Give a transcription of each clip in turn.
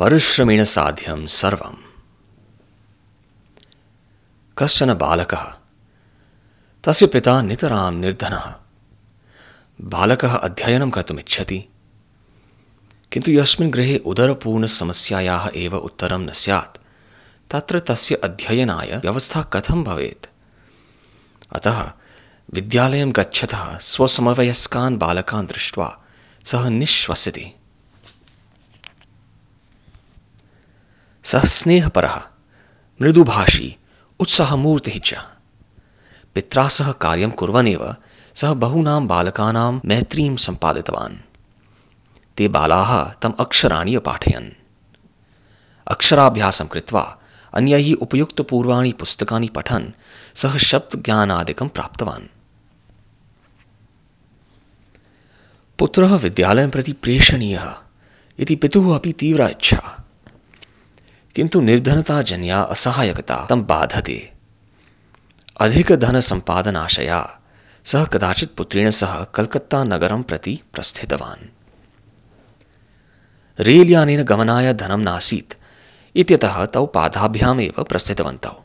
परिश्रमेण साध्यं सर्वम्। कश्चन बालकः, तस्य पिता नितरां निर्धनः। बालकः अध्ययनं कर्तुमिच्छति, किन्तु यस्मिन् गृहे उदरपूर्णसमस्यायाः एव उत्तरं न स्यात्, तत्र तस्य अध्ययनाय व्यवस्था कथं भवेत्? अतः विद्यालयं गच्छतः स्वसमवयस्कान् बालकान् दृष्ट्वा सः निःश्वसिति। सः स्नेहपरः मृदुभाषी उत्साहमूर्तिः च सह कार्यं कुर्वनेव सः बहूनां बालकानां मैत्रीं सम्पादितवान्। ते बालाः तम् अक्षराणि अक्षराभ्यासं कृत्वा अन्यैः उपयुक्तपूर्वाणि पठन् सः शब्दज्ञानादिकं प्राप्तवान्। पुत्रः विद्यालयं प्रति प्रेषणीयः पितुः अपि तीव्रा इच्छा। किन्तु निर्धनताजन्या असहायकता तं बाधते। अधिकधनसम्पादनाशया सः कदाचित् पुत्रेण सह कल्कत्तानगरं प्रति प्रस्थितवान्। रेल्यानेन गमनाय धनं नासीत्, इत्यतः तौ पादाभ्यामेव प्रस्थितवन्तौ।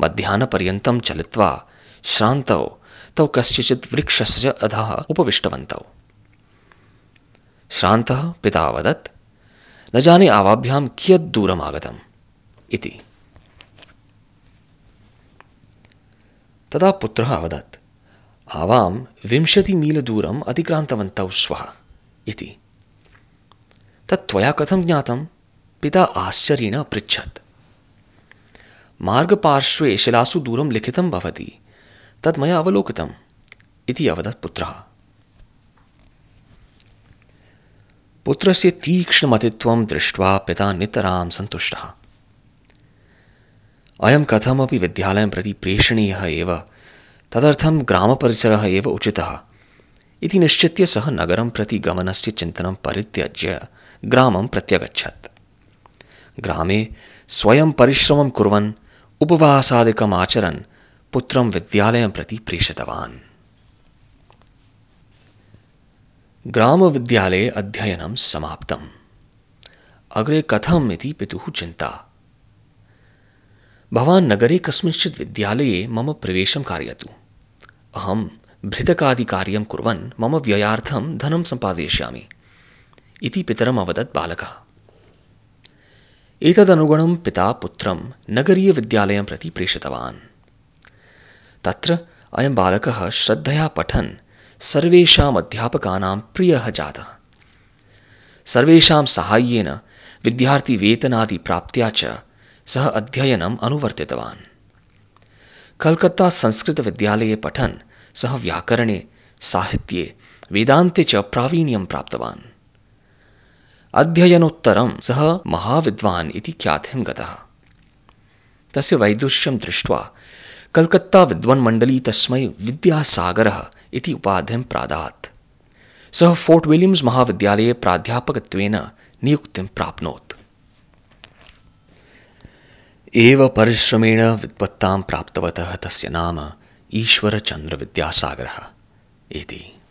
मध्याह्नपर्यन्तं चलित्वा श्रान्तौ तौ कस्यचित् वृक्षस्य अधः उपविष्टवन्तौ। श्रान्तः पिता अवदत् न जाने आवाभ्यां कियत् दूरम् आगतम् इति। तदा पुत्रः अवदत्, आवां विंशतिमीलदूरम् अतिक्रान्तवन्तौ स्वः इति। तत् त्वया कथं ज्ञातं पिता आश्चर्येण अपृच्छत् मार्गपार्श्वे शिलासु दूरं लिखितं भवति तद् मया अवलोकितम् अवदत् पुत्रः। पुत्रस्य तीक्ष्णमतित्वं दृष्ट्वा पिता नितरां सन्तुष्टः। अयं कथमपि विद्यालयं प्रति प्रेषणीयः तदर्थं ग्रामपरिसरः एव उचितः। इति निश्चित्य सः नगरं प्रति गमनस्य चिन्तनं परित्यज्य ग्रामं प्रत्यगच्छत्। ग्रामे स्वयं परिश्रमं कुर्वन्, उपवासादिकम् आचरन्, पुत्रं विद्यालयं प्रति प्रेषितवान्। ग्रामविद्यालये अध्ययनं समाप्तम्। अग्रे कथम् इति पितुः चिन्ता। भवान् नगरे कस्मिंश्चित् विद्यालये मम प्रवेशं कारयतु। अहं भृतकादिकार्यं कुर्वन् मम व्ययार्थं धनं सम्पादयिष्यामि। इति पितरम् अवदत् बालकः। एतदनुगुणं पिता पुत्रं नगरीयविद्यालयं प्रति प्रेषितवान्। तत्र अयं बालकः श्रद्धया पठन् सर्वेषाम् अध्यापकानां प्रियः जातः। सर्वेषां साहाय्येन विद्यार्थिवेतनादिप्राप्त्या च सः अध्ययनम् अनुवर्तितवान्। कल्कत्तासंस्कृतविद्यालये पठन् सः व्याकरणे, साहित्ये, वेदान्ते च प्रावीण्यं प्राप्तवान्। अध्ययनोत्तरं सः महाविद्वान् इति ख्यातिं गतः। तस्य वैदुष्यं दृष्ट्वा कल्कत्ताविद्वन्मण्डली तस्मै विद्यासागर इति उपाधिं प्रादात्। सः फोर्ट् विलियम्स् महाविद्यालये प्राध्यापकत्वेन नियुक्तिं प्राप्नोत्। एव परिश्रमेण विद्वत्तां प्राप्तवतः तस्य नाम ईश्वरचन्द्रविद्यासागरः इति।